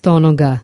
isto onoga